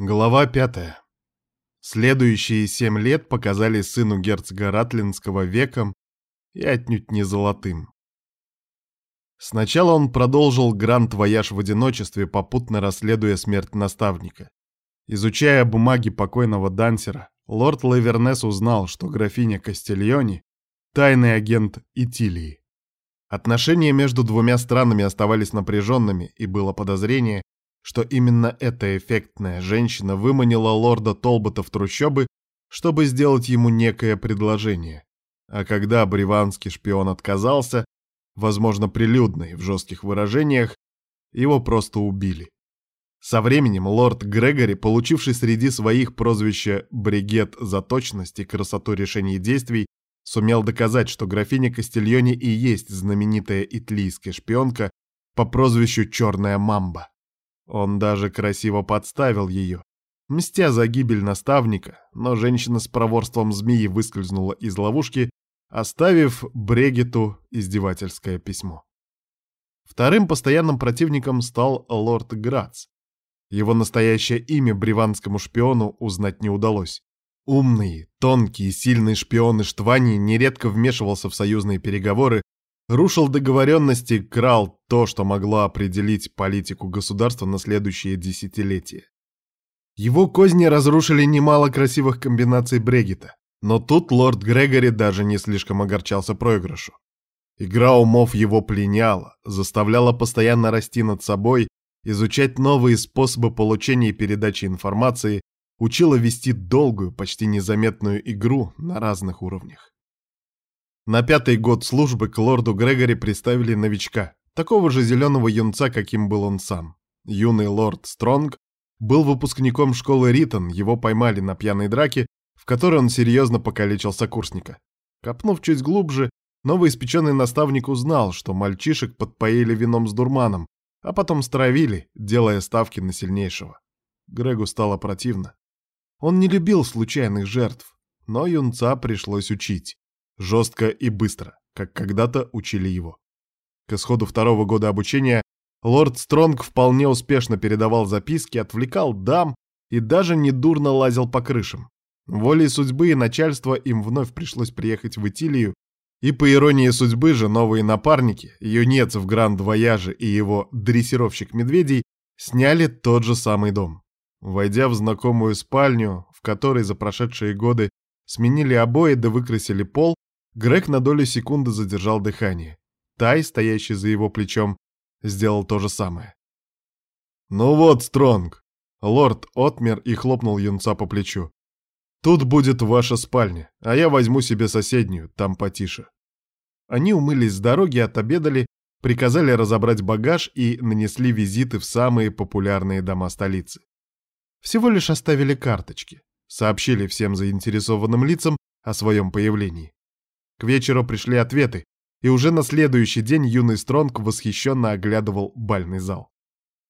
Глава пятая. Следующие семь лет показали сыну герцога Ратлинского веком и отнюдь не золотым. Сначала он продолжил гранд-вояж в одиночестве, попутно расследуя смерть наставника. Изучая бумаги покойного Дансера, лорд Лавернес узнал, что графиня Кастильони — тайный агент Итилии. Отношения между двумя странами оставались напряженными, и было подозрение, что именно эта эффектная женщина выманила лорда Толбота в трущобы, чтобы сделать ему некое предложение. А когда бриванский шпион отказался, возможно, прилюдно и в жестких выражениях, его просто убили. Со временем лорд Грегори, получивший среди своих прозвище «Бригет» за точность и красоту решений действий, сумел доказать, что графиня Кастильони и есть знаменитая итлийская шпионка по прозвищу «Черная мамба». Он даже красиво подставил ее, мстя за гибель наставника, но женщина с проворством змеи выскользнула из ловушки, оставив Брегету издевательское письмо. Вторым постоянным противником стал лорд Грац. Его настоящее имя бриванскому шпиону узнать не удалось. Умный, тонкий и сильный шпион Иштвани нередко вмешивался в союзные переговоры, рушил договоренности, крал то, что могло определить политику государства на следующие десятилетия. Его козни разрушили немало красивых комбинаций Брегита, но тут лорд Грегори даже не слишком огорчался проигрышу. Игра умов его пленяла, заставляла постоянно расти над собой, изучать новые способы получения и передачи информации, учила вести долгую, почти незаметную игру на разных уровнях. На пятый год службы к лорду Грегори представили новичка, такого же зеленого юнца, каким был он сам. Юный лорд Стронг был выпускником школы Ритон, его поймали на пьяной драке, в которой он серьезно покалечил сокурсника. Копнув чуть глубже, новоиспеченный наставник узнал, что мальчишек подпоили вином с дурманом, а потом стравили, делая ставки на сильнейшего. Грегу стало противно. Он не любил случайных жертв, но юнца пришлось учить. Жестко и быстро, как когда-то учили его. К исходу второго года обучения лорд Стронг вполне успешно передавал записки, отвлекал дам и даже недурно лазил по крышам. Волей судьбы и начальства им вновь пришлось приехать в Итилию, и по иронии судьбы же новые напарники, юнец в Гранд-Вояже и его дрессировщик медведей, сняли тот же самый дом. Войдя в знакомую спальню, в которой за прошедшие годы сменили обои да выкрасили пол, Грег на долю секунды задержал дыхание. Тай, стоящий за его плечом, сделал то же самое. «Ну вот, Стронг!» Лорд отмер и хлопнул юнца по плечу. «Тут будет ваша спальня, а я возьму себе соседнюю, там потише». Они умылись с дороги, отобедали, приказали разобрать багаж и нанесли визиты в самые популярные дома столицы. Всего лишь оставили карточки, сообщили всем заинтересованным лицам о своем появлении. К вечеру пришли ответы, и уже на следующий день юный Стронг восхищенно оглядывал бальный зал.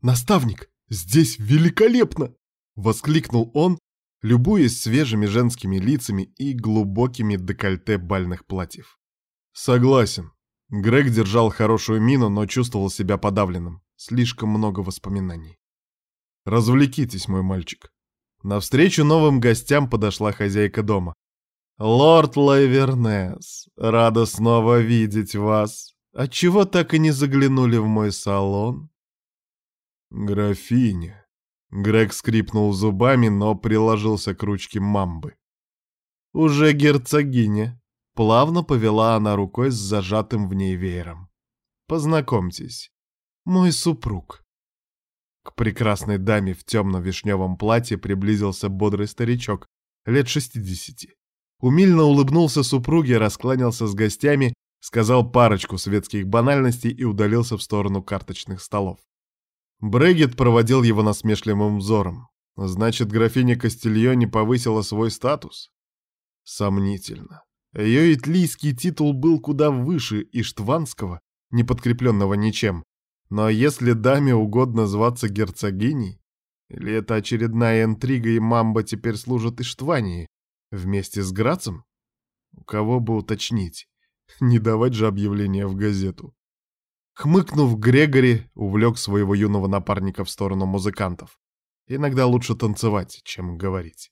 «Наставник, здесь великолепно!» — воскликнул он, любуясь свежими женскими лицами и глубокими декольте бальных платьев. «Согласен». Грег держал хорошую мину, но чувствовал себя подавленным. Слишком много воспоминаний. «Развлекитесь, мой мальчик». Навстречу новым гостям подошла хозяйка дома. «Лорд Лайвернес, рада снова видеть вас. Отчего так и не заглянули в мой салон?» «Графиня». Грег скрипнул зубами, но приложился к ручке мамбы. «Уже герцогиня», — плавно повела она рукой с зажатым в ней веером. «Познакомьтесь, мой супруг». К прекрасной даме в темно-вишневом платье приблизился бодрый старичок, лет шестидесяти. Умильно улыбнулся супруге, раскланялся с гостями, сказал парочку светских банальностей и удалился в сторону карточных столов. Брегет проводил его насмешливым взором. Значит, графиня Кастильони повысила свой статус? Сомнительно. Ее итлийский титул был куда выше Иштванского, не подкрепленного ничем. Но если даме угодно зваться герцогиней, или это очередная интрига, и мамба теперь служит Иштвании, Вместе с Грацем? У кого бы уточнить? Не давать же объявление в газету. Хмыкнув, Грегори увлек своего юного напарника в сторону музыкантов. Иногда лучше танцевать, чем говорить.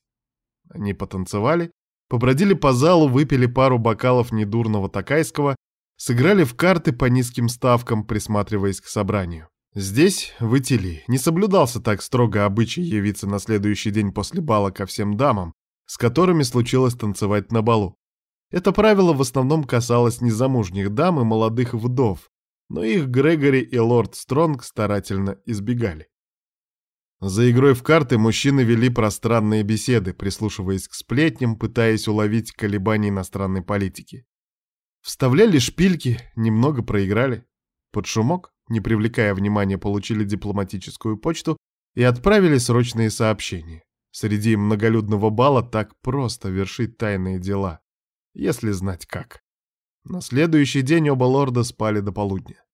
Они потанцевали, побродили по залу, выпили пару бокалов недурного такайского, сыграли в карты по низким ставкам, присматриваясь к собранию. Здесь, в Итилии, не соблюдался так строго обычай явиться на следующий день после бала ко всем дамам, с которыми случилось танцевать на балу. Это правило в основном касалось незамужних дам и молодых вдов, но их Грегори и лорд Стронг старательно избегали. За игрой в карты мужчины вели пространные беседы, прислушиваясь к сплетням, пытаясь уловить колебания иностранной политики. Вставляли шпильки, немного проиграли. Под шумок, не привлекая внимания, получили дипломатическую почту и отправили срочные сообщения. Среди многолюдного бала так просто вершить тайные дела, если знать как. На следующий день оба лорда спали до полудня.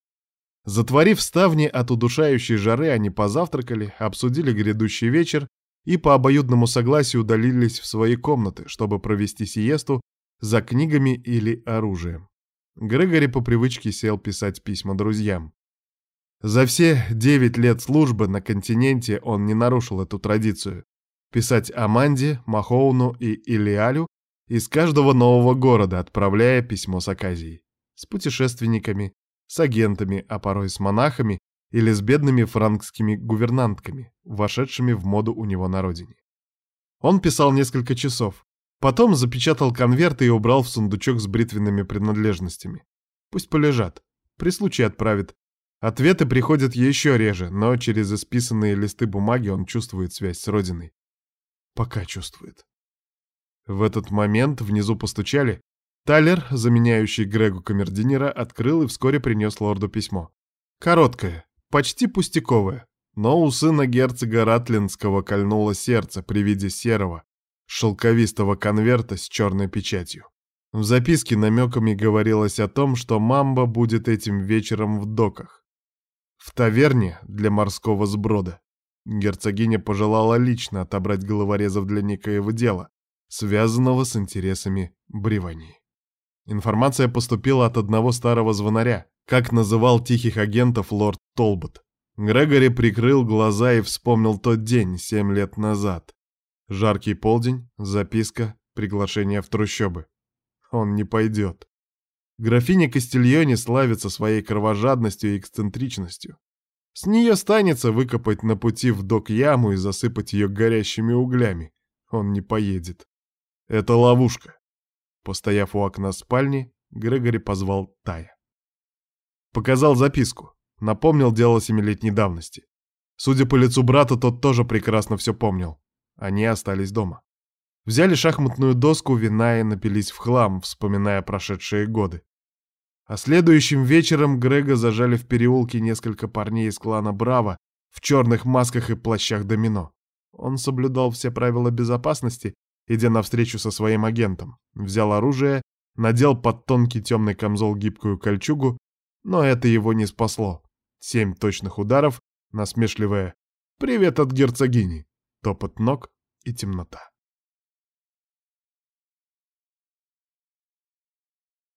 Затворив ставни от удушающей жары, они позавтракали, обсудили грядущий вечер и по обоюдному согласию удалились в свои комнаты, чтобы провести сиесту за книгами или оружием. Грегори по привычке сел писать письма друзьям. За все девять лет службы на континенте он не нарушил эту традицию. Писать Аманде, Махоуну и Илиалю из каждого нового города, отправляя письмо с оказией. С путешественниками, с агентами, а порой с монахами или с бедными франкскими гувернантками, вошедшими в моду у него на родине. Он писал несколько часов, потом запечатал конверт и убрал в сундучок с бритвенными принадлежностями. Пусть полежат, при случае отправит. Ответы приходят еще реже, но через исписанные листы бумаги он чувствует связь с родиной. Пока чувствует. В этот момент внизу постучали, Тайлер, заменяющий Грегу камердинера, открыл и вскоре принес лорду письмо. Короткое, почти пустяковое, но у сына герцога Ратлинского кольнуло сердце при виде серого, шелковистого конверта с черной печатью. В записке намеками говорилось о том, что мамба будет этим вечером в доках. В таверне для морского сброда. Герцогиня пожелала лично отобрать головорезов для некоего дела, связанного с интересами Бривании. Информация поступила от одного старого звонаря, как называл тихих агентов лорд Толбот. Грегори прикрыл глаза и вспомнил тот день, семь лет назад. Жаркий полдень, записка, приглашение в трущобы. Он не пойдет. Графиня Кастильоне славится своей кровожадностью и эксцентричностью. С нее станется выкопать на пути в док яму и засыпать ее горящими углями. Он не поедет. Это ловушка. Постояв у окна спальни, Грегори позвал Тая. Показал записку. Напомнил дело семилетней давности. Судя по лицу брата, тот тоже прекрасно все помнил. Они остались дома. Взяли шахматную доску, вина и напились в хлам, вспоминая прошедшие годы. А следующим вечером Грега зажали в переулке несколько парней из клана Браво в черных масках и плащах домино. Он соблюдал все правила безопасности идя навстречу со своим агентом. Взял оружие, надел под тонкий темный камзол гибкую кольчугу, но это его не спасло. Семь точных ударов, насмешливое «Привет от герцогини», топот ног и темнота.